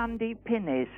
handy pennies.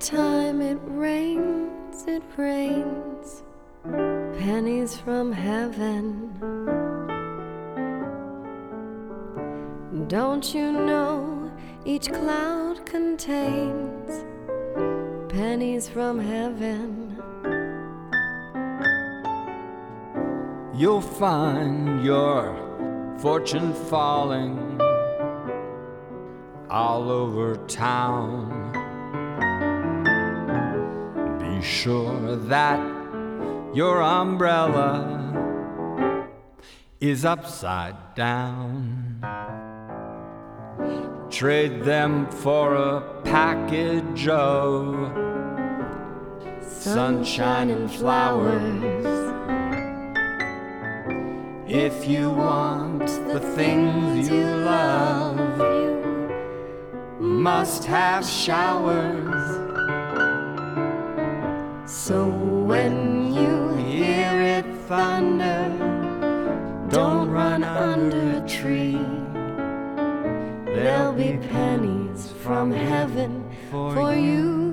Time it rains, it rains pennies from heaven. Don't you know each cloud contains pennies from heaven? You'll find your fortune falling all over town. Sure that your umbrella is upside down. Trade them for a package of sunshine and flowers. If you want the things you love, you must have showers. So when you Hear it thunder, don't run under a tree. There'll be pennies from heaven for you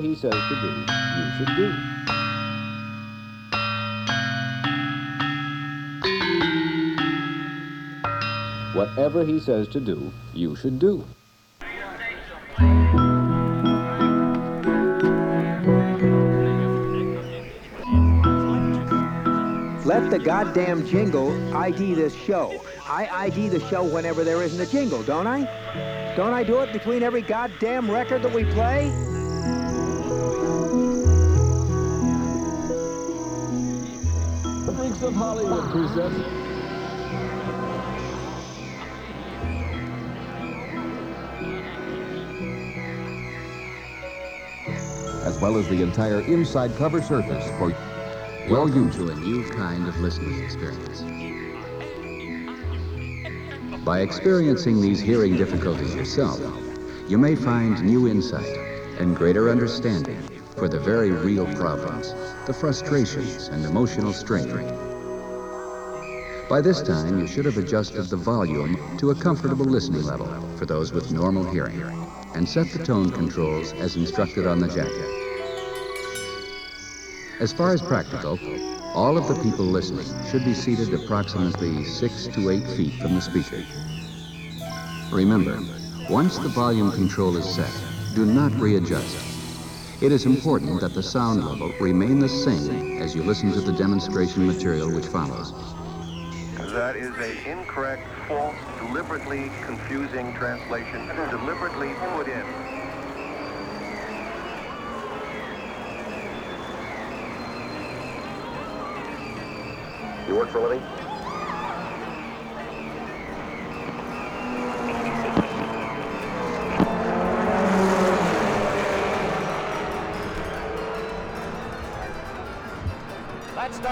Whatever he says to do, you should do. Whatever he says to do, you should do. Let the goddamn jingle ID this show. I ID the show whenever there isn't a jingle, don't I? Don't I do it between every goddamn record that we play? The Freaks of Hollywood presents as well as the entire inside cover surface for your Welcome use. to a new kind of listening experience. By experiencing these hearing difficulties yourself, you may find new insight and greater understanding for the very real problems, the frustrations and emotional strain. By this time, you should have adjusted the volume to a comfortable listening level for those with normal hearing and set the tone controls as instructed on the jacket. As far as practical, all of the people listening should be seated approximately six to eight feet from the speaker. Remember, once the volume control is set, do not readjust. It is important that the sound level remain the same as you listen to the demonstration material which follows. That is an incorrect, false, deliberately confusing translation, deliberately put in. You work for a living?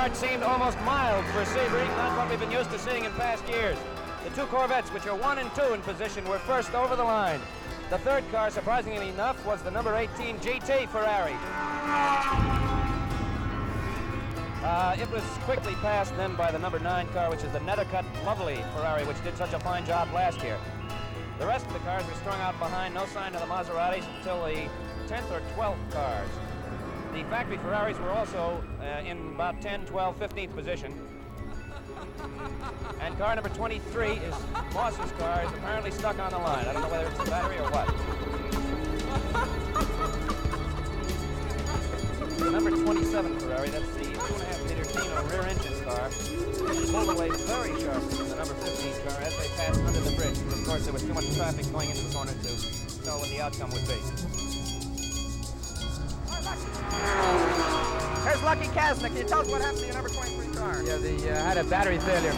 Start seemed almost mild for Sebring, not what we've been used to seeing in past years. The two Corvettes, which are one and two in position, were first over the line. The third car, surprisingly enough, was the number 18 GT Ferrari. Uh, it was quickly passed then by the number nine car, which is the Nethercutt Lovely Ferrari, which did such a fine job last year. The rest of the cars were strung out behind, no sign of the Maseratis until the 10th or 12th cars. The factory Ferraris were also uh, in about 10, 12, 15th position. And car number 23 is Moss's car, is apparently stuck on the line. I don't know whether it's the battery or what. Number 27 Ferrari, that's the 2.5 liter Dino rear engine car, pulled away very sharply from the number 15 car as they passed under the bridge. Of course, there was too much traffic going into the corner to know what the outcome would be. Here's Lucky Casner. Can you tell us what happened to your number 23 car? Yeah, they uh, had a battery failure.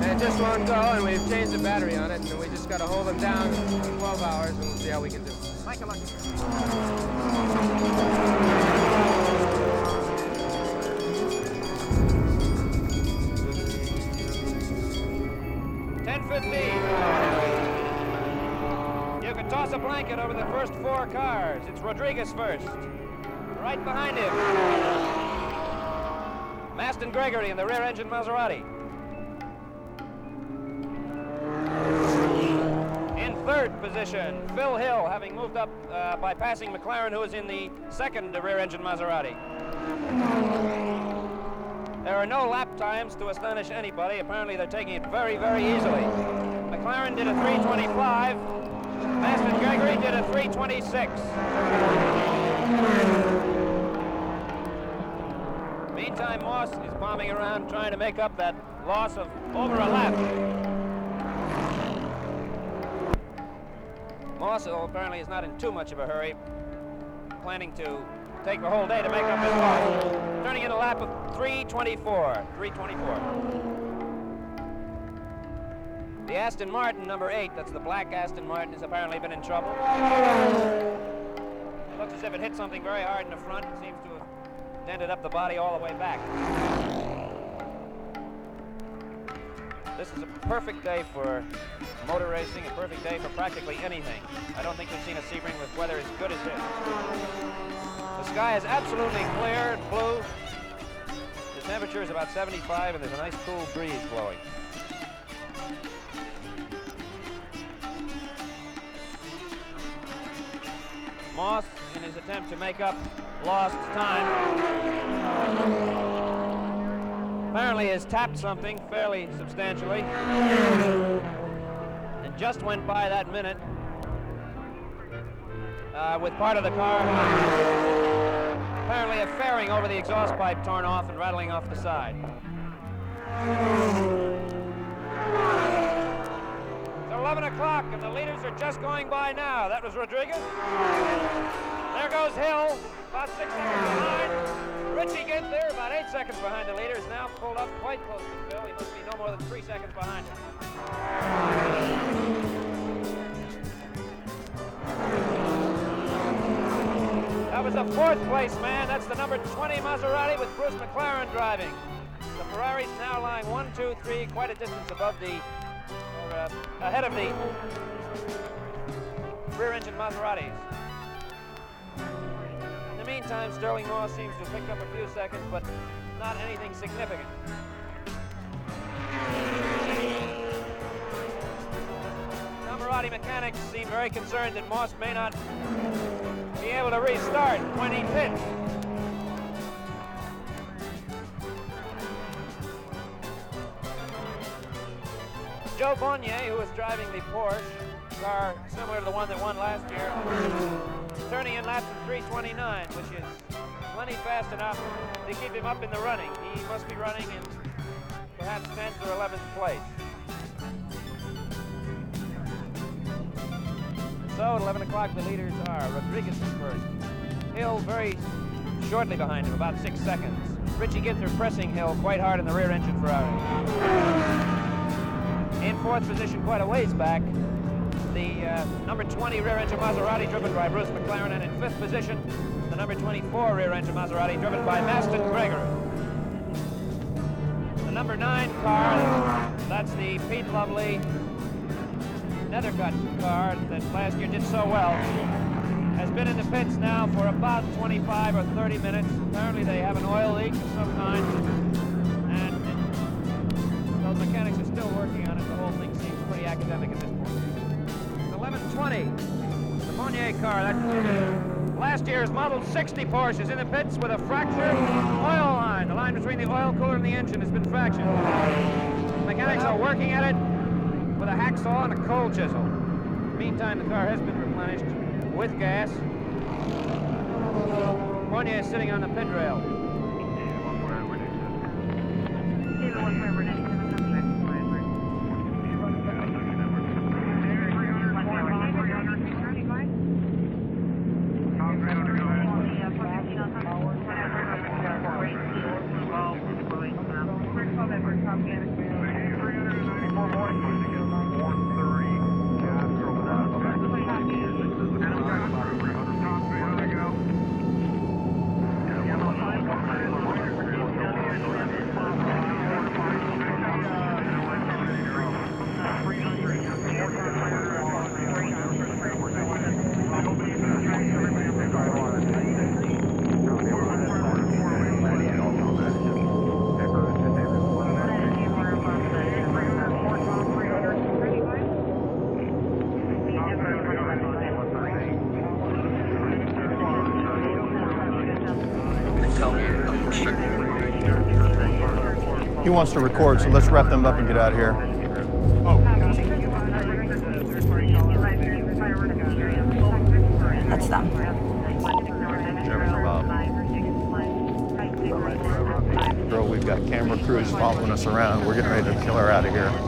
And it just won't go, and we've changed the battery on it, and we just got to hold them down for 12 hours, and we'll see how we can do. Thank you, Lucky. 10-15. You can toss a blanket over the first four cars. It's Rodriguez first. Right behind him. Masten Gregory in the rear engine Maserati. In third position, Phil Hill, having moved up uh, by passing McLaren, who is in the second rear engine Maserati. There are no lap times to astonish anybody. Apparently, they're taking it very, very easily. McLaren did a 325. Masten Gregory did a 326. Meantime, Moss is bombing around trying to make up that loss of over a lap. Moss apparently is not in too much of a hurry, planning to take the whole day to make up his loss. Turning in a lap of 324. 324. The Aston Martin, number eight, that's the black Aston Martin, has apparently been in trouble. Looks as if it hit something very hard in the front and seems to dented up the body all the way back. This is a perfect day for motor racing, a perfect day for practically anything. I don't think we've seen a Sebring with weather as good as this. The sky is absolutely clear and blue. The temperature is about 75 and there's a nice cool breeze blowing. Moss, in his attempt to make up lost time, apparently has tapped something fairly substantially and just went by that minute uh, with part of the car apparently a fairing over the exhaust pipe torn off and rattling off the side. It's 11 o'clock and the leaders are just going by now. That was Rodriguez. There goes Hill, about six seconds behind. Richie Ginther, about eight seconds behind the leaders. Now pulled up quite close to Phil. He must be no more than three seconds behind him. That was the fourth place man. That's the number 20 Maserati with Bruce McLaren driving. The Ferrari's now lying one, two, three, quite a distance above the, or uh, ahead of the rear engine Maseratis. The Stirling Moss seems to picked up a few seconds, but not anything significant. Maserati mechanics seem very concerned that Moss may not be able to restart when he pits. Jo Bonnier, who is driving the Porsche car similar to the one that won last year, turning in laps of 329, which is plenty fast enough to keep him up in the running. He must be running in perhaps 10th or 11th place. So at 11 o'clock, the leaders are Rodriguez is first. Hill very shortly behind him, about six seconds. Richie Ginther pressing Hill quite hard in the rear engine Ferrari. In fourth position, quite a ways back, uh, number 20 rear engine Maserati driven by Bruce McLaren, and in fifth position, the number 24 rear engine Maserati driven by Masten Gregory. The number nine car, that's the Pete Lovely Nethercutt car that last year did so well, has been in the pits now for about 25 or 30 minutes. Apparently they have an oil leak of some kind, car. That last year's Model 60 Porsche is in the pits with a fractured oil line. The line between the oil cooler and the engine has been fractured. Mechanics are working at it with a hacksaw and a coal chisel. Meantime, the car has been replenished with gas. Fournier is sitting on the pit rail. Wants to record, so let's wrap them up and get out of here. That's them. Girl, we've got camera crews following us around. We're getting ready to kill her out of here.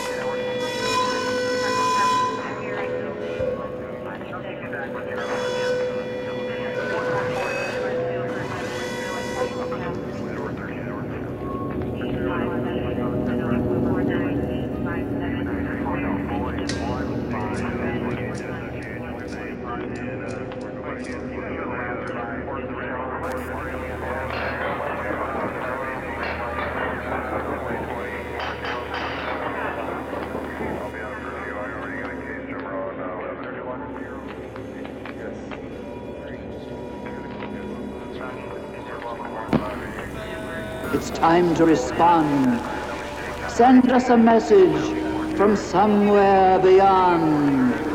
time to respond. Send us a message from somewhere beyond.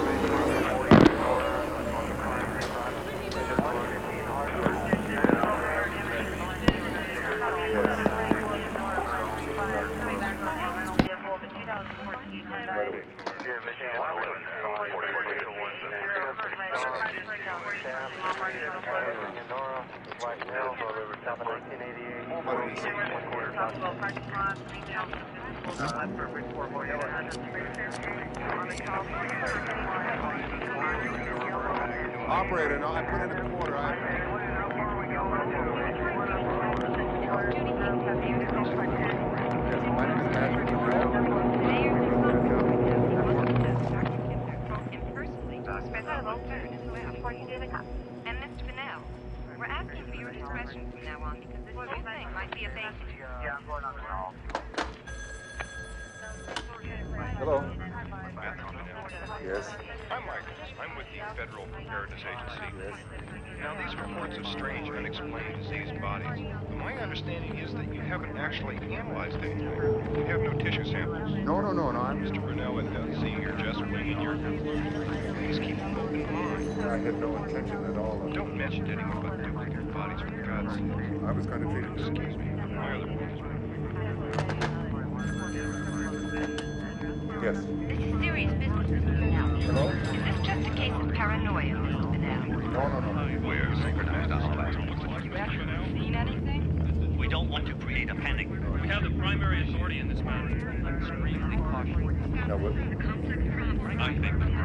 Operator, no, I put in a quarter. I... And Mr. Fennell, we're asking for your discretion from now on because this whole thing might be a bait. Hello. Yes. I'm Marcus. I'm with the Federal Preparedness Agency. Yes. Now, these reports of strange, unexplained diseased bodies, my understanding is that you haven't actually analyzed any. You have no tissue samples. No, no, no, no. I'm Mr. Brunel, it does seem you're just winging your conclusions. Please keep an open mind. I had no intention at all of... Don't mention to anyone about duplicate bodies, for God's sake. I was going to it. Excuse me. My other is... Yes. Just a case of paranoia, Mr. No, no, no. Where? Synchronized Have you actually seen anything? We don't want to create a panic. We have the primary authority in this matter. Extremely cautious. Now, what? I think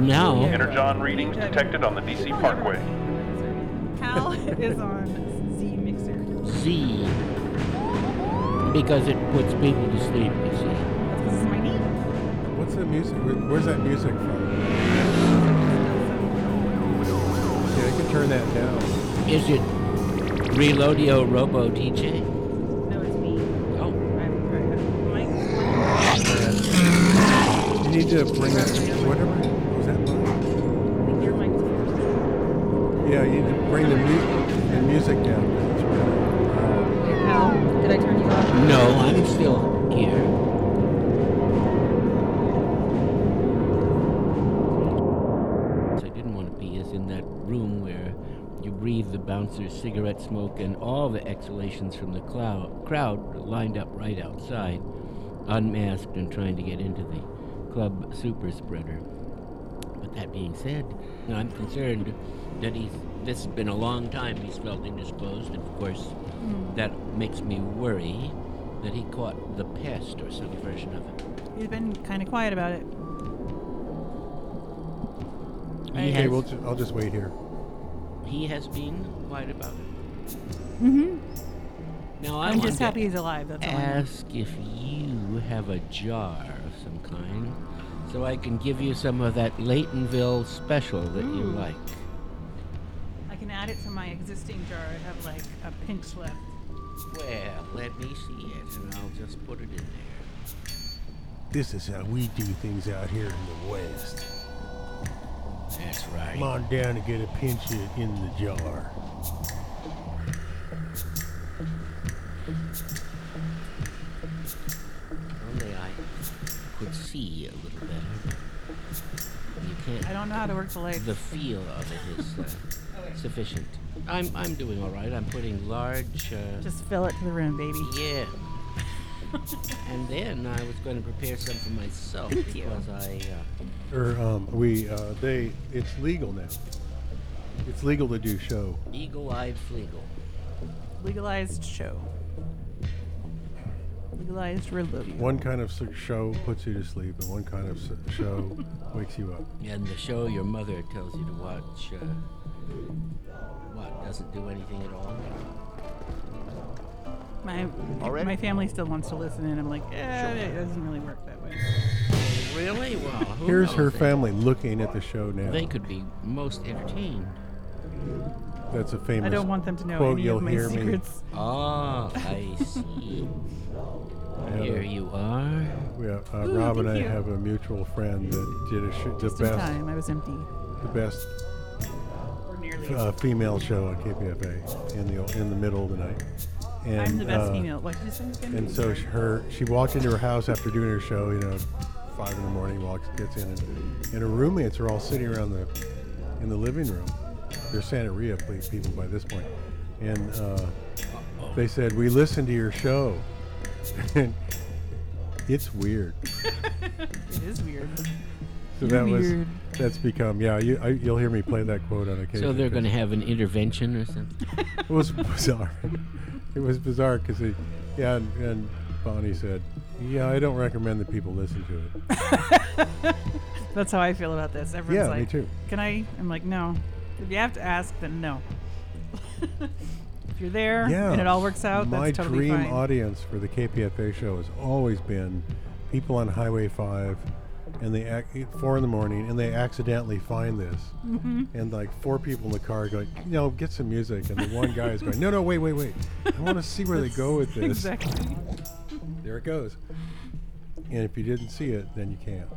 now. Energon readings detected on the DC Parkway. Cal is on Z Mixer. Z. Because it puts people to sleep, you see. What's the music? Where's that music from? Yeah, I can turn that down. Is it Reloadio Robo DJ? No, it's me. Oh. I'm, I. You need to bring that, whatever. Yeah, you need to bring the, mu- the music down. 'cause it's really Al, did I turn you off? No, I'm still here. I didn't want to be as in that room where you breathe the bouncer's cigarette smoke and all the exhalations from the cloud, crowd lined up right outside, unmasked and trying to get into the club super spreader. But that being said, I'm concerned that he's. This has been a long time he's felt indisposed, and of course, Hmm. that makes me worry that he caught the pest or some version of it. He's been kind of quiet about it. He Okay, has, we'll ju- I'll just wait here. he has been quiet about it. Mm-hmm. Now I I'm just happy he's alive. That's all. I know. ask if you have a jar of some kind, so I can give you some of that Laytonville special that you like. I can add it to my existing jar. I have like a pinch left. Well, let me see it, and I'll just put it in there. This is how we do things out here in the West. That's right. Come on down and get a pinch it in the jar. Only I could see a little better. You can't. I don't know how to work the lights. The feel of it is uh, sufficient. I'm I'm doing all right. I'm putting large. Uh, Just fill it to the rim, baby. Yeah. and then I was going to prepare some for myself Thank you. because I. Uh, Or um, we uh, they it's legal now. It's legal to do show. Eagle-eyed Fleagle. Legalized show. Legalized rodeo. One kind of s- show puts you to sleep, and one kind of s- show wakes you up. And the show your mother tells you to watch. Uh, what doesn't do anything at all. My my family still wants to listen, and I'm like, eh, it doesn't really work that way. Really? Well, who Here's knows? her They- family looking at the show now. They could be most entertained. That's a famous I don't want them to know quote. any You'll of my hear secrets. Ah, I see. Yeah, Here you are. Yeah, uh, Ooh, Rob and thank I you. have a mutual friend that did a sh- the Just in best, time, I was empty. the best Or nearly. Uh, female show on KPFA in the in the middle of the night. And, I'm the best uh, female. What did you say again? And so sh- her, she walked into her house after doing her show, you know, five in the morning, walks, gets in, and, and her roommates are all sitting around the, in the living room. They're Santeria ple- people by this point, and uh, they said, "We listened to your show." and it's weird. it is weird. So You're that was weird. That's become yeah. You I, you'll hear me play that quote on occasion. So they're going to have an intervention or something? It was bizarre. it was bizarre because yeah, and, and Bonnie said, "Yeah, I don't recommend that people listen to it." That's how I feel about this. Everyone's Yeah, me too. Can I? I'm like, no. If you have to ask, then no. if you're there Yeah, and it all works out, My that's totally dream fine. audience for the KPFA show has always been people on Highway Five, and they ac- four in the morning, and they accidentally find this, Mhm. and like four people in the car going, you know, get some music, and the one guy is going, no, no, wait, wait, wait, I want to see where they go with this. Exactly. There it goes. And if you didn't see it, then you can't.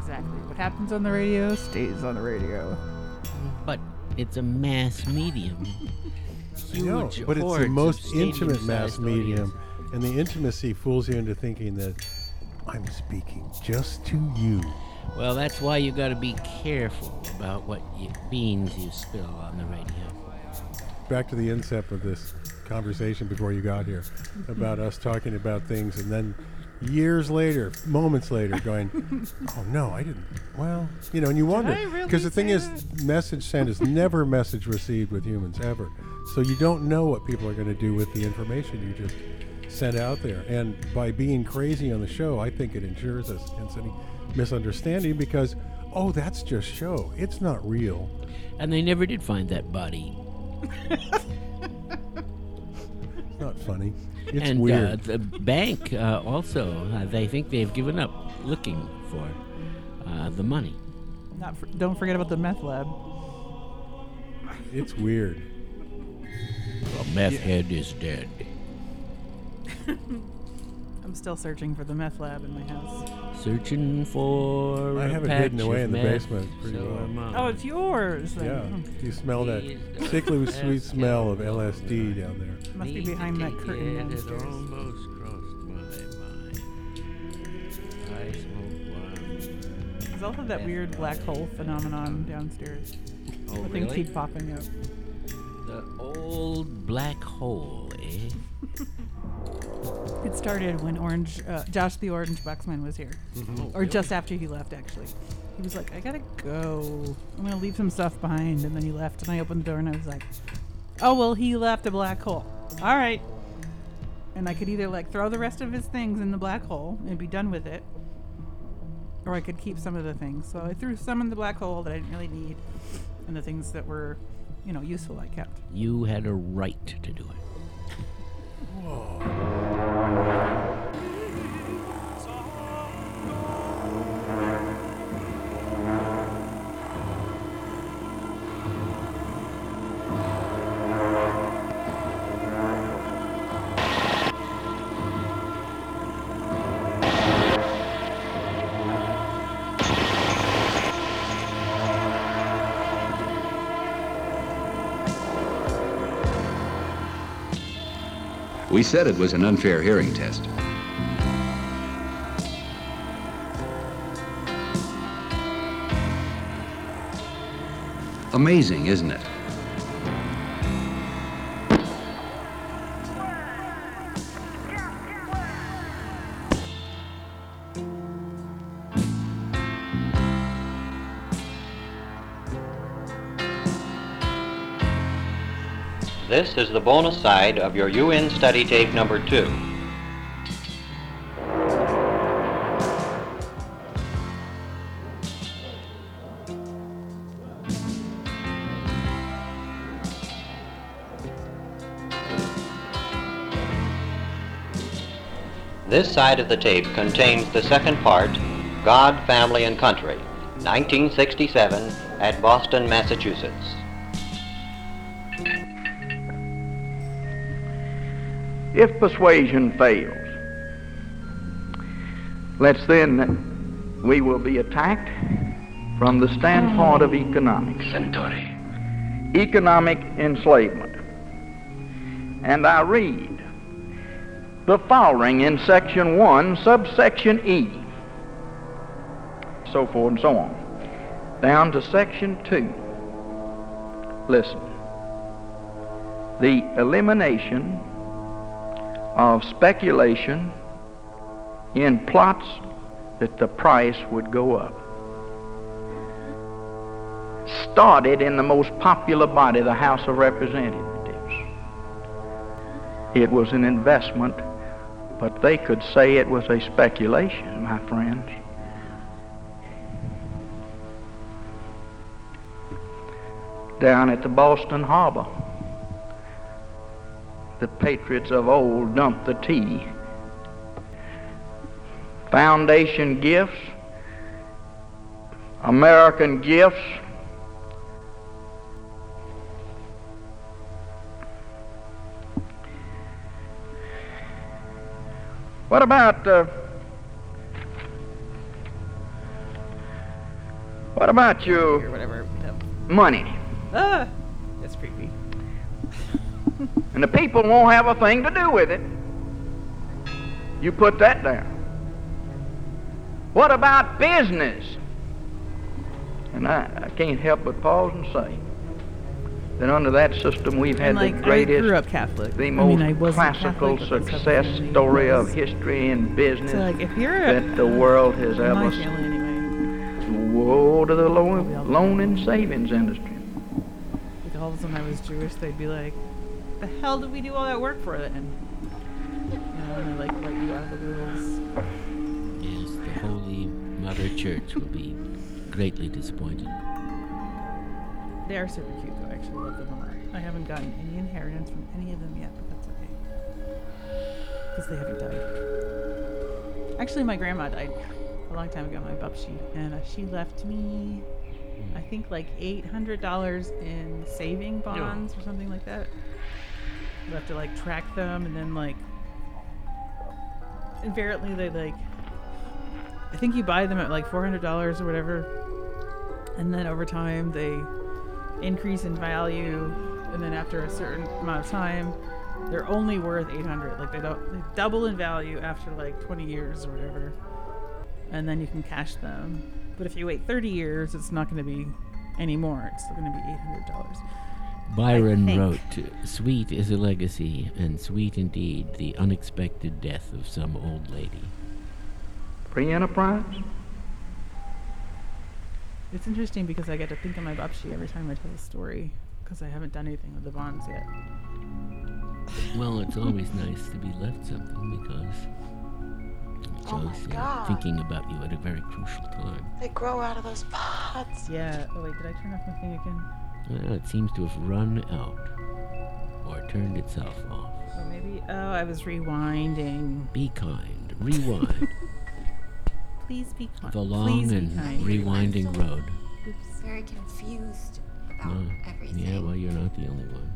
Exactly. What happens on the radio stays on the radio. But it's a mass medium. I know, Huge but it's the most intimate mass stadium-sized medium, and the intimacy fools you into thinking that I'm speaking just to you. Well, that's why you got to be careful about what you, beans you spill on the radio. Back to the incept of this conversation before you got here about us talking about things, and then years later, moments later, going, "Oh no, I didn't." Well, you know, and you wonder I really because the thing is, message sent is never message received with humans ever. So you don't know what people are going to do with the information you just sent out there. And by being crazy on the show, I think it ensures us against any misunderstanding because, oh, that's just show. It's not real. And they never did find that body. It's not funny. It's and weird. Uh, the bank uh, also, uh, they think they've given up looking for uh, the money. Not for, don't forget about the meth lab. It's weird. The meth head is dead. I'm still searching for the meth lab in my house. Searching for. I a have it patch hidden away of in the meth, basement pretty so well. am I. Oh, it's yours. then. Yeah, you smell that sickly sweet smell of LSD down there. Must be behind that curtain It downstairs. almost crossed my mind. I smoke one. There's also that weird black hole phenomenon downstairs. Oh, The things really? keep popping up. The old black hole, eh? It started when Orange, uh, Josh the Orange Boxman was here, Mhm. Oh, or just after he left. Actually, he was like, "I gotta go. I'm gonna leave some stuff behind," and then he left. And I opened the door and I was like, "Oh well, he left a black hole. All right." And I could either like throw the rest of his things in the black hole and be done with it, or I could keep some of the things. So I threw some in the black hole that I didn't really need, and the things that were, you know, useful I kept. You had a right to do it. We said it was an unfair hearing test. Amazing, isn't it? This is the bonus side of your UN study tape number two. This side of the tape contains the second part, God, Family, and Country, 1967, at Boston, Massachusetts. If persuasion fails, let's then, we will be attacked from the standpoint of economics. Economic enslavement. And I read the following in section 1, subsection E, so forth and so on, down to section 2. Listen. The elimination of speculation in plots that the price would go up. Started in the most popular body, the House of Representatives. It was an investment, but they could say it was a speculation, my friends. Down at the Boston Harbor, the patriots of old dumped the tea. Foundation gifts, American gifts, What about uh, what about your money? Ah, that's creepy. And the people won't have a thing to do with it. You put that down. What about business? And I, I can't help but pause and say that under that system we've had like, the greatest, grew up Catholic. the I most mean, I wasn't classical Catholic, but that's how success story of history and business So, like, if you're a- that the world has in ever seen. anyway, Woe to the loan, loan and savings industry. like all of a sudden I was Jewish, they'd be like, "The hell did we do all that work for then?" You know, and they like let you out of the rules. Yes, the Holy Mother Church will be greatly disappointed. They are super cute though. I actually love them a lot. I haven't gotten any inheritance from any of them yet, but that's okay. Because they haven't died. Actually, my grandma died a long time ago, my bubshi, and uh, she left me, I think, like $800 in saving bonds or something like that. You have to like track them, and then like, invariably they like I think you buy them at like four hundred dollars or whatever, and then over time they increase in value, and then after a certain amount of time, they're only worth eight hundred. Like they don't they double in value after like twenty years or whatever, and then you can cash them. But if you wait thirty years, it's not going to be any more. It's still going to be eight hundred dollars. Byron wrote, Sweet is a legacy, and sweet indeed the unexpected death of some old lady. Free enterprise? It's interesting because I get to think of my Bapshi every time I tell a story because I haven't done anything with the bonds yet. Well, it's always nice to be left something because it Oh my shows God. thinking about you at a very crucial time. They grow out of those pods. Yeah. Oh wait, did I turn off my thing again? Well, it seems to have run out or turned itself off. Or maybe. Oh, I was rewinding. Be kind. Rewind. Please be kind. the long Please be and kind. rewinding road. Very confused about No. everything. Yeah, well, you're not the only one.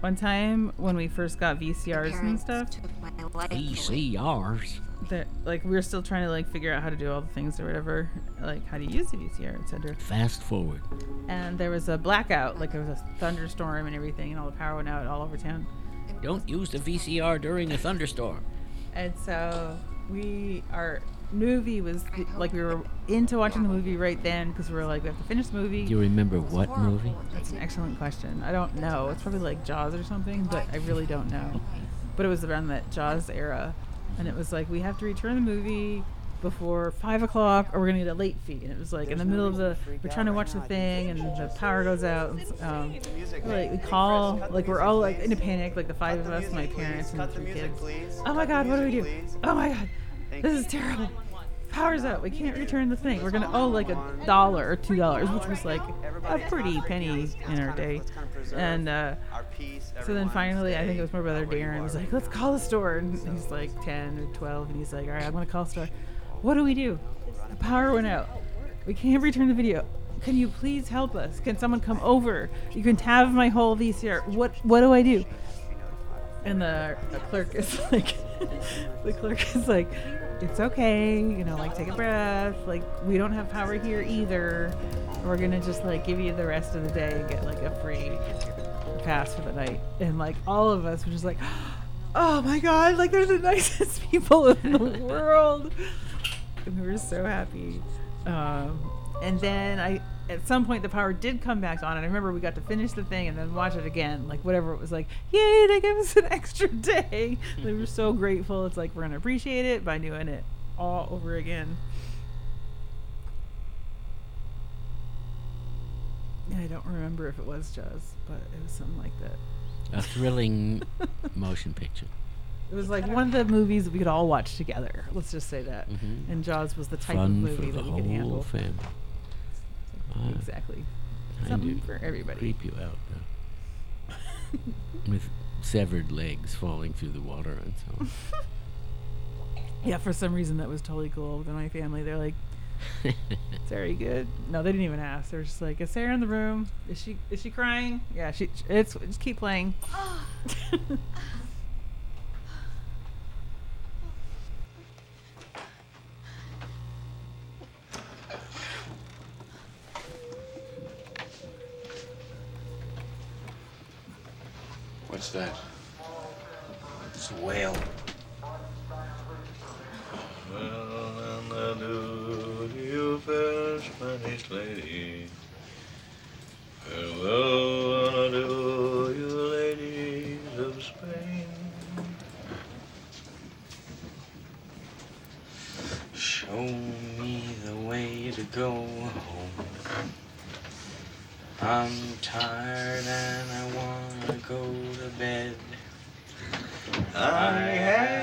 One time when we first got VCRs and stuff, took my life away. VCRs. That like we were still trying to like figure out how to do all the things or whatever, like how to use the VCR, etc. Fast forward. And there was a blackout, like there was a thunderstorm and everything, and all the power went out all over town. Don't use the VCR during a thunderstorm. And so we, our movie was like we were into watching the movie right then because we were like we have to finish the movie. Do you remember what movie? That's an excellent question. I don't know. It's probably like Jaws or something, but I really don't know. But it was around that Jaws era, and it was like we have to return the movie before five o'clock, or we're gonna get a late fee. And it was like in the middle of the we're trying to watch the thing, and the power goes out. And, um, like we call, like we're all like in a panic, like the five of us, my parents and the three kids. Oh my God, what do we do? Oh my God, this is terrible. Power's out. We can't return the thing. We're gonna owe like a dollar or two dollars, which was like a pretty penny in our day. And uh, so then finally, I think it was my brother Darren was like, "Let's call the store." And he's like ten or twelve, and he's like, "All right, I'm gonna call the store. What do we do? The power went out. We can't return the video. Can you please help us? Can someone come over? You can have my whole VCR. What What do I do?" And the, the clerk is like, the clerk is like, it's okay, you know, like take a breath. Like we don't have power here either. We're gonna just like give you the rest of the day and get like a free pass for the night. And like all of us were just like, oh my god, like they're the nicest people in the world. And we were so happy. Um, and then I, at some point, the power did come back on, and I remember we got to finish the thing and then watch it again, like whatever it was like. Yay! They gave us an extra day. they were so grateful. It's like we're gonna appreciate it by doing it all over again. I don't remember if it was Jaws, but it was something like that. A thrilling motion picture. It was like one of the movies we could all watch together. Let's just say that. Mhm. And Jaws was the type Fun of movie that we could handle. family. Ah, exactly. Something for everybody. Creep you out though. With severed legs falling through the water and so. on. Yeah, for some reason that was totally cool with my family. They're like, it's "Very good." No, they didn't even ask. They're just like, "Is Sarah in the room? Is she is she crying? Yeah, she. It's just keep playing." What's that? It's a whale. Well, and you fair Spanish lady. Farewell, and do you ladies of Spain. Show me the way to go home. I'm tired and I wanna go to bed. I had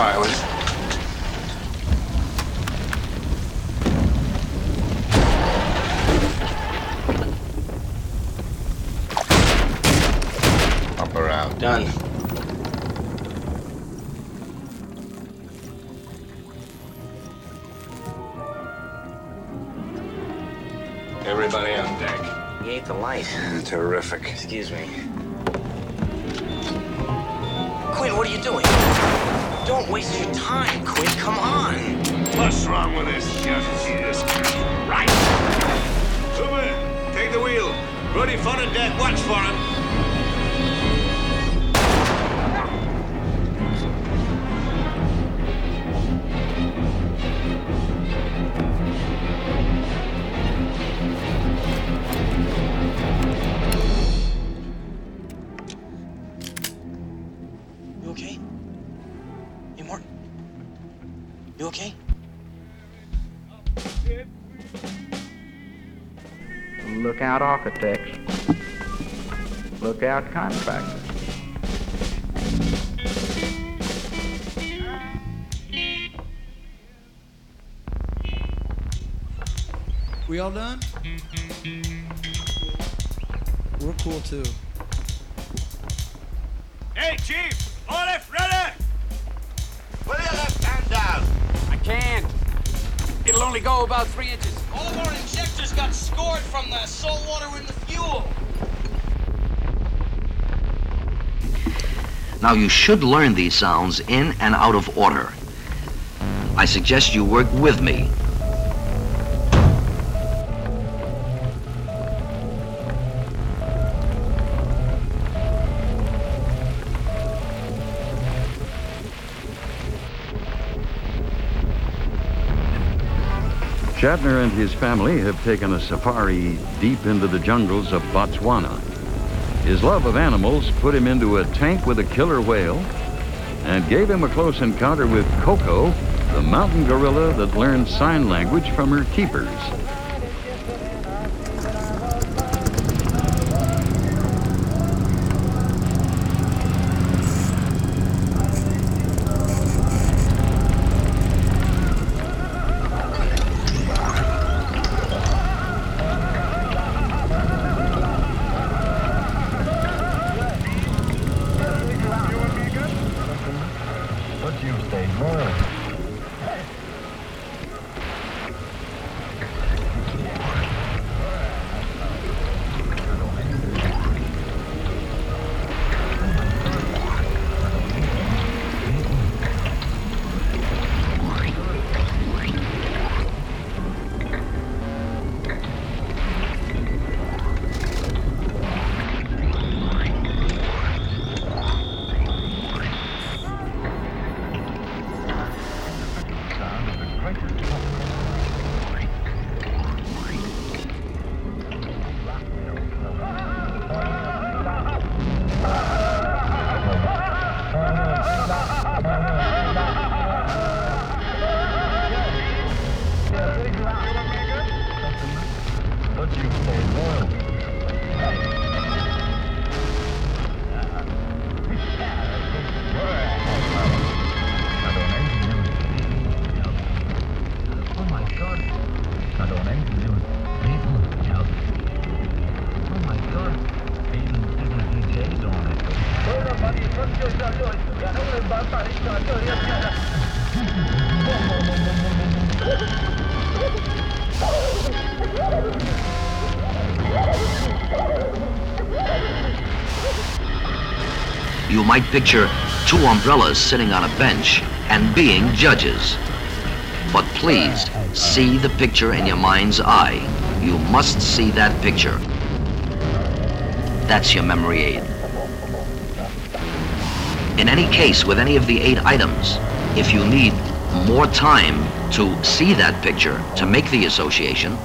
Put pilot. Up or out. Done. Everybody on deck. You ate the light. Terrific. Excuse me. Quinn, what are you doing? Don't waste your time, Quinn. Come on. What's wrong with this? This? Right. Cooper, take the wheel. Brody front and deck. Watch for him. Architects. Look out contractors. We all done? We're cool too. Hey, Chief! All left ready! Put your left hand down. I can't. It'll only go about three inches. Got scored from the salt water in the fuel. Now, you should learn these sounds in and out of order. I suggest you work with me. Shatner and his family have taken a safari deep into the jungles of Botswana. His love of animals put him into a tank with a killer whale and gave him a close encounter with Coco, the mountain gorilla that learned sign language from her keepers. You might picture two umbrellas sitting on a bench and being judges. But please, see the picture in your mind's eye. You must see that picture. That's your memory aid. In any case with any of the eight items, If you need more time to see that picture, to make the association,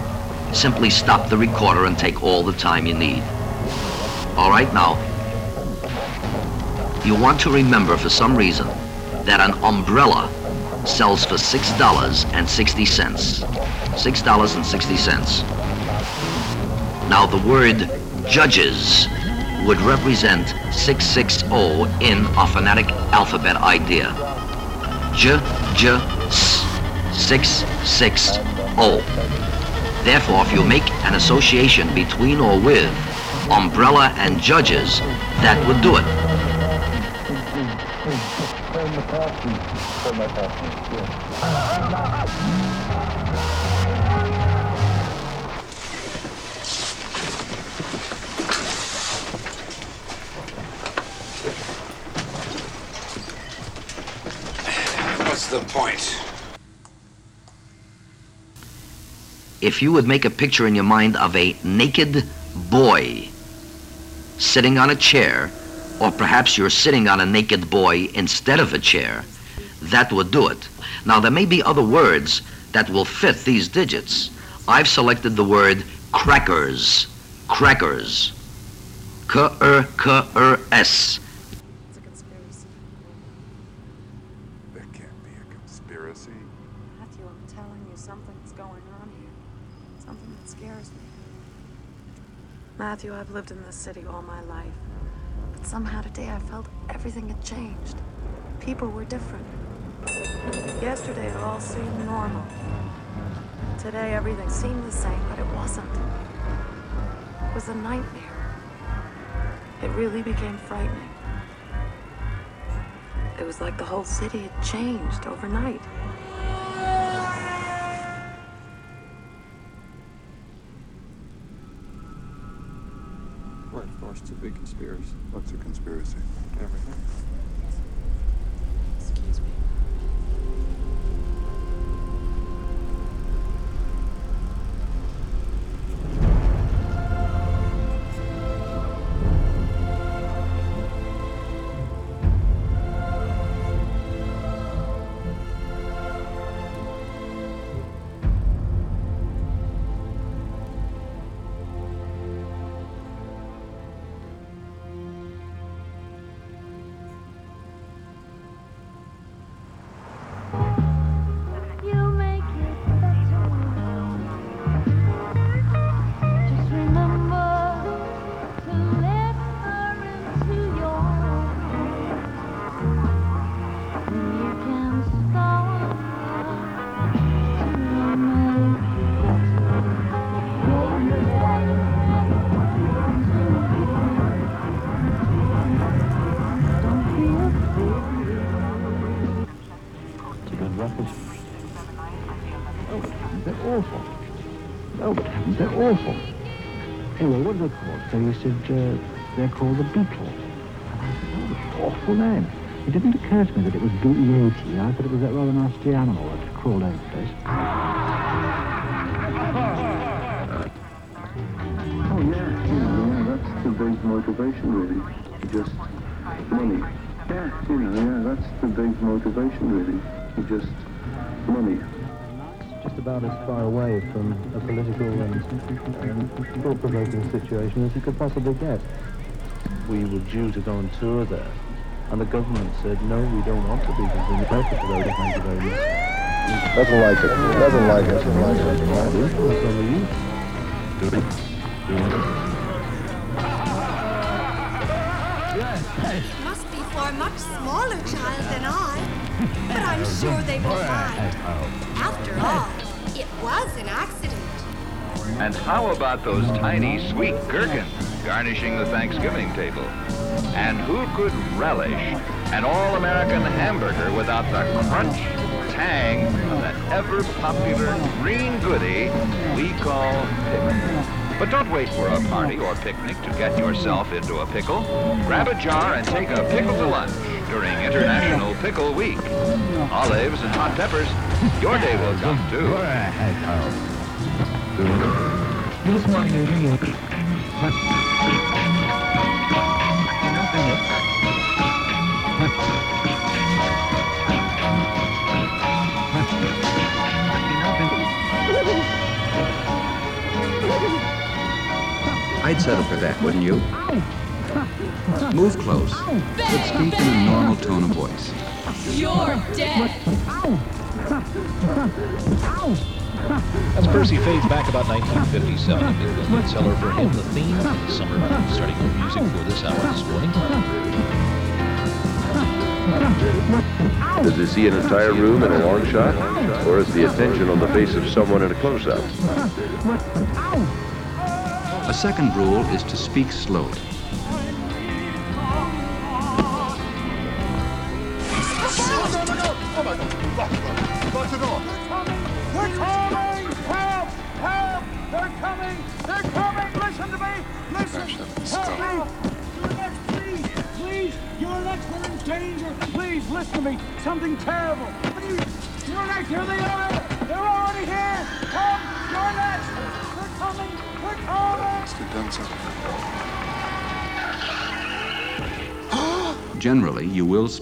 simply stop the recorder and take all the time you need. All right, now, you want to remember for some reason that an umbrella sells for $6.60. $6.60. Now, the word judges would represent 660 in our phonetic alphabet idea. J, J, S, 660. Therefore, if you make an association between or with umbrella and judges, that would do it. The point? If you would make a picture in your mind of a naked boy sitting on a chair, or perhaps you're sitting on a naked boy instead of a chair, that would do it. Now, there may be other words that will fit these digits. I've selected the word crackers. Crackers. K-R-K-R-S. There can't be a conspiracy. Matthew, I'm telling you, something's going on here. Something that scares me. Matthew, I've lived in this city all my life. But somehow today I felt everything had changed. People were different. Yesterday it all seemed normal. Today everything seemed the same, but it wasn't. It was a nightmare. It really became frightening. It was like the whole city had changed overnight. We're big conspiracy. What's a conspiracy? Everything. Said, uh, they're called the Beatles. And I said, oh, what an awful name. It didn't occur to me that it was B-E-A-T. I thought it was that rather nasty animal that crawled over the place. Oh yeah, know, yeah, that's the big motivation really. Just money. Yeah, you know, yeah, that's the big motivation really. Just money. Just about as far away from a political and um, thought-provoking situation as you could possibly get. We were due to go on tour there, and the government said, no, we don't want to be in the perfect road, thank you very much. Doesn't like it. Doesn't like it. Doesn't like it. It's on the youth. Do it. Do it. Must be for a much smaller child than I. But I'm sure they will find. After all, it was an accident. And how about those tiny sweet gherkins garnishing the Thanksgiving table? And who could relish an all-American hamburger without the crunch, tang of that ever-popular green goody we call pickle? But don't wait for a party or picnic to get yourself into a pickle. Grab a jar and take a pickle to lunch during International Pickle Week. Olives and hot peppers, your day will come mm. too. This one. I'd settle for that, wouldn't you? Move close, but speak in a normal tone of voice. You're dead. As Percy fades back about 1957, a big lead seller for him, the theme from the summer film, starting with music for this hour this morning. Does he see an entire room in a long shot? Or is the attention on the face of someone in a close-up? A second rule is to speak slowly.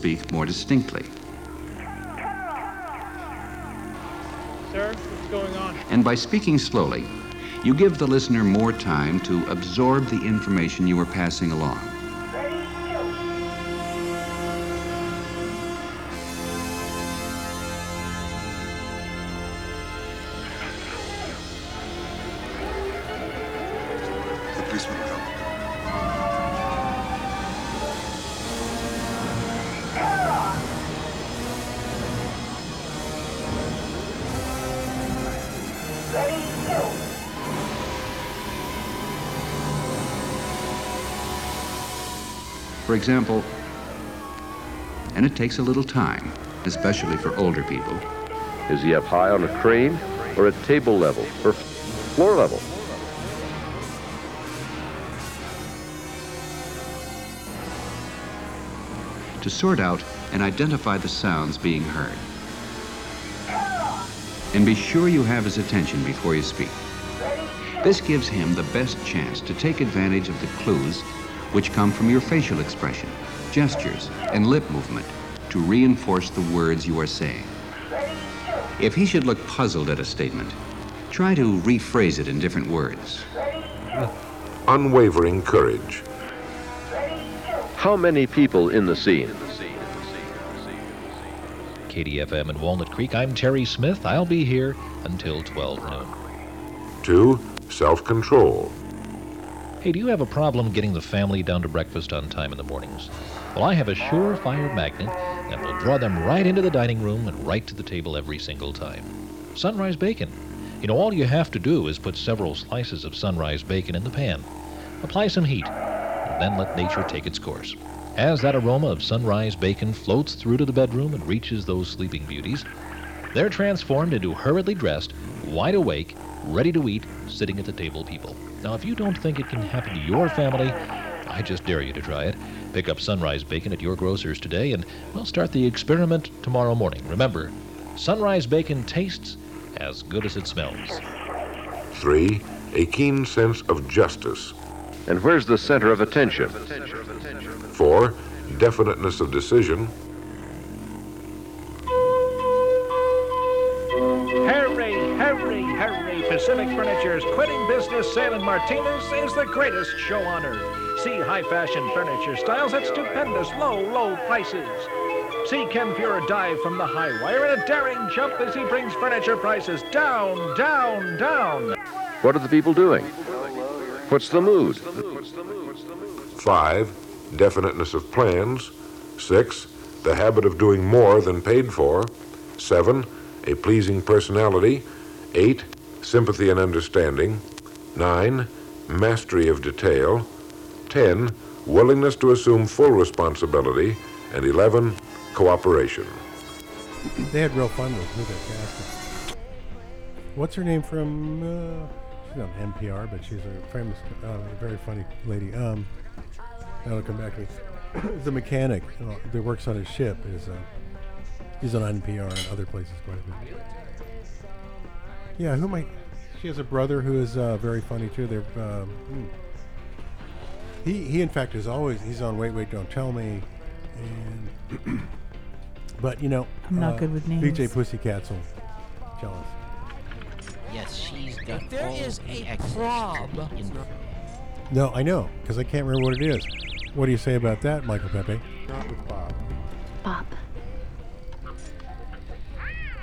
Speak more distinctly. Sir, what's going on? And by speaking slowly, you give the listener more time to absorb the information you are passing along. For example, and it takes a little time, especially for older people. Is he up high on a crane or at table level or floor level? to sort out and identify the sounds being heard. And be sure you have his attention before you speak. This gives him the best chance to take advantage of the clues which come from your facial expression, gestures, and lip movement to reinforce the words you are saying. If he should look puzzled at a statement, try to rephrase it in different words. Unwavering courage. How many people in the scene? KDFM in Walnut Creek, I'm Terry Smith. I'll be here until 12 noon. Two, self-control. Hey, do you have a problem getting the family down to breakfast on time in the mornings? Well, I have a surefire magnet that will draw them right into the dining room and right to the table every single time. Sunrise bacon. You know, all you have to do is put several slices of sunrise bacon in the pan, apply some heat, and then let nature take its course. As that aroma of sunrise bacon floats through to the bedroom and reaches those sleeping beauties, they're transformed into hurriedly dressed, wide awake, ready to eat, sitting at the table people. Now, if you don't think it can happen to your family, I just dare you to try it. Pick up sunrise bacon at your grocer's today, and we'll start the experiment tomorrow morning. Remember, sunrise bacon tastes as good as it smells. Three, a keen sense of justice. And where's the center of attention? Four, definiteness of decision. Martinez is the greatest show on earth. See high fashion furniture styles at stupendous low, low prices. See Ken Fuhrer dive from the high wire in a daring jump as he brings furniture prices down, down, down. What are the people doing? What's the mood? Five, definiteness of plans. Six, the habit of doing more than paid for. Seven, a pleasing personality. Eight, sympathy and understanding. Nine, mastery of detail. Ten, willingness to assume full responsibility. And eleven, cooperation. They had real fun with, that casting. What's her name from? Uh, she's on NPR, but she's a famous, uh, very funny lady. Um, that'll come back to me. the mechanic uh, that works on his ship is uh, he's on NPR and other places quite a bit. Yeah, who might? She has a brother who is uh, very funny too. They're um, hmm. he he in fact is always he's on Wait Wait Don't Tell Me, and but you know I'm not uh, good with names. BJ names. Pussycats will tell us. Yes, she's got If there all is the a excellence prob No, I know, because I can't remember what it is. What do you say about that, Michael Pepe? Not with Bob. Bob.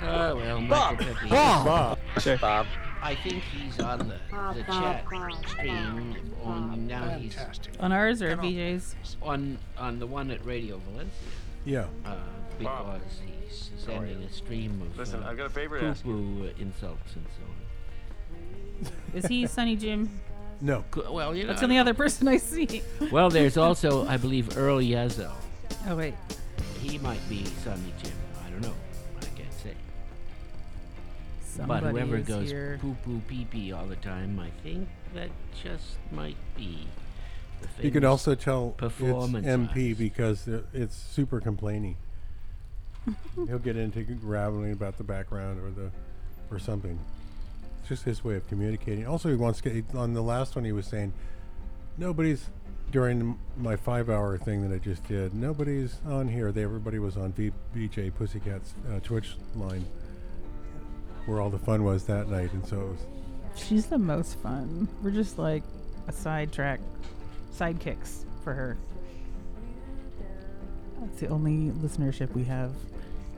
Oh, well, Bob. Michael Pepe. Bob. Bob. Sure. Bob. I think he's on the, the chat stream on now he's On ours or VJ's? on on the one at Radio Valencia. Yeah. Uh, because he's sending a stream of Listen, uh, I've got a favor to ask you. poo-poo, uh, insults and so on. Is he Sunny Jim? No. Well, you know. That's the only other person I see. Well, there's also, I believe, Earl Yazzo. Oh wait. He might be Sonny Jim. Somebody but whoever is goes here. poo poo pee pee all the time, I think that just might be. The You can also tell it's performance MP because it's super complaining. He'll get into graveling about the background or the or something. It's just his way of communicating. Also, he wants to get on the last one. He was saying nobody's during my five-hour thing that I just did. Nobody's on here. They, everybody was on v, VJ Pussycat's uh, Twitch line, where all the fun was that night, and so it was She's the most fun. We're just like a sidetrack, sidekicks for her. That's the only listenership we have.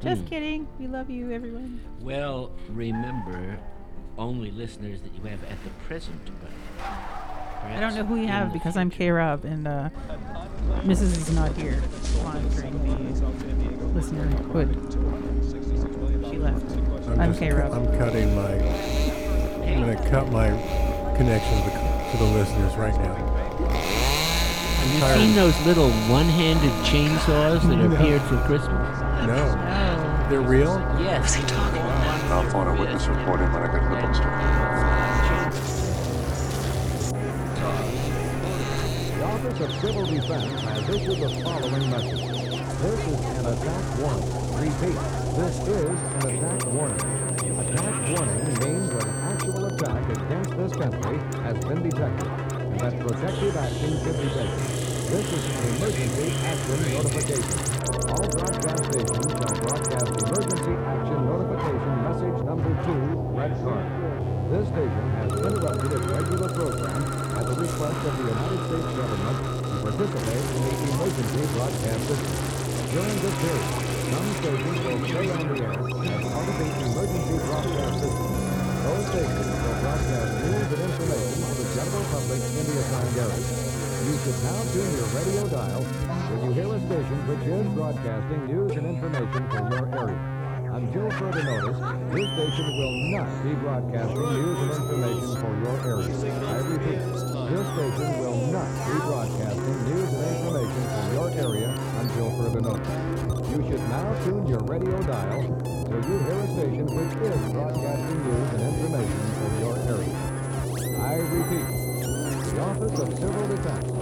Just Hmm. kidding. We love you, everyone. Well, remember, only listeners that you have at the present, but I don't know who we have the because I'm KrOB and uh, Mrs. is not here monitoring the listener hood. She left. I'm, just K Rob. I'm cutting my. I'm going to cut my connection to the, to the listeners right now. Have you Tired. seen those little one-handed chainsaws that No. appeared for Christmas? No. They're real? Yes. What's he talking? I'll phone a witness report in when I get to the poster. The Office of Civil Defense has issued the following message. This is an attack warning. Repeat, this is an attack warning. Attack warning means that an actual attack against this country has been detected and that protective action should be taken. This is an emergency action notification. All broadcast stations shall broadcast emergency action notification message number two, red card. This station has interrupted its regular program at the request of the United States government to participate in the emergency broadcast system. During this period, some stations will stay on the air as part of the emergency broadcast system. Those stations will broadcast news and information to the general public in the assigned area. You should now tune your radio dial when you hear a station which is broadcasting news and information for your area. Until further notice, this station will not be broadcasting news and information for your area. I repeat, this station will not be broadcasting news and information for your area until further notice. You should now tune your radio dial so you hear a station which is broadcasting news and information for your area. I repeat, the Office of Civil Defense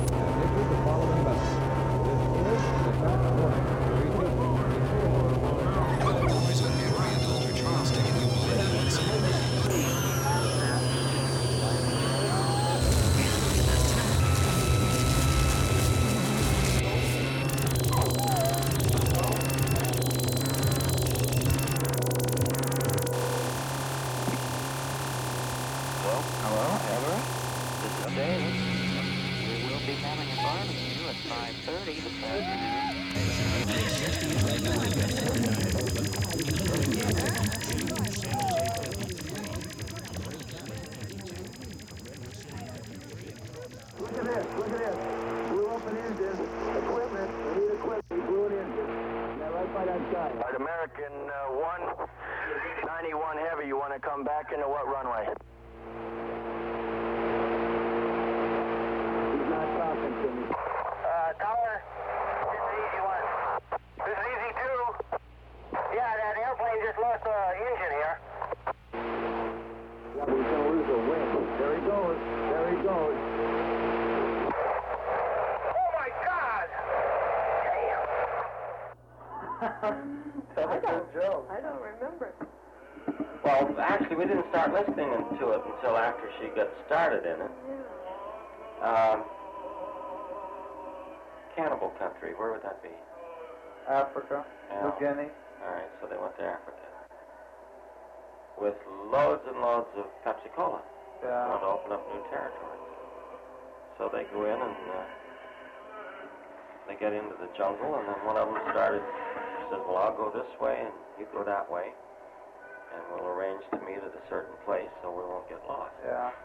be having at 5.30 this afternoon. Look at this. Equipment. We need equipment. We blew an engine. Yeah, right by that guy. All right, American uh, 191 Heavy, you want to come back into what runway? He's not talking to me. Uh, Tower, this is easy one. This is easy two. Yeah, that airplane just lost the engine here. Yeah, we're gonna lose a wing. There he goes. There he goes. Oh my God! I don't, Joe. I don't remember. Well, actually, we didn't start listening to it until after she got started in it. Um, Cannibal Country, where would that be? Africa, Yeah. New Guinea. All right, so they went to Africa. With loads and loads of Pepsi Cola. Yeah. Want to open up new territory. so they go in and uh, they get into the jungle, and then one of them started, says, well, I'll go this way, and you go that way, and we'll arrange to meet at a certain place so we won't get lost. Yeah.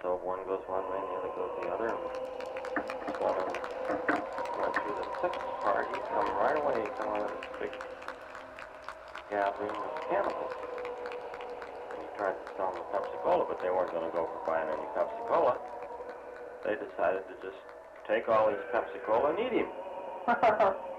So one goes one way and the other goes the other, and one of them went through the sixth part. He come right away, he come out of this big gathering of cannibals. And he tried to sell them Pepsi Cola, but they weren't going to go for buying any Pepsi Cola. They decided to just take all these Pepsi Cola and eat him.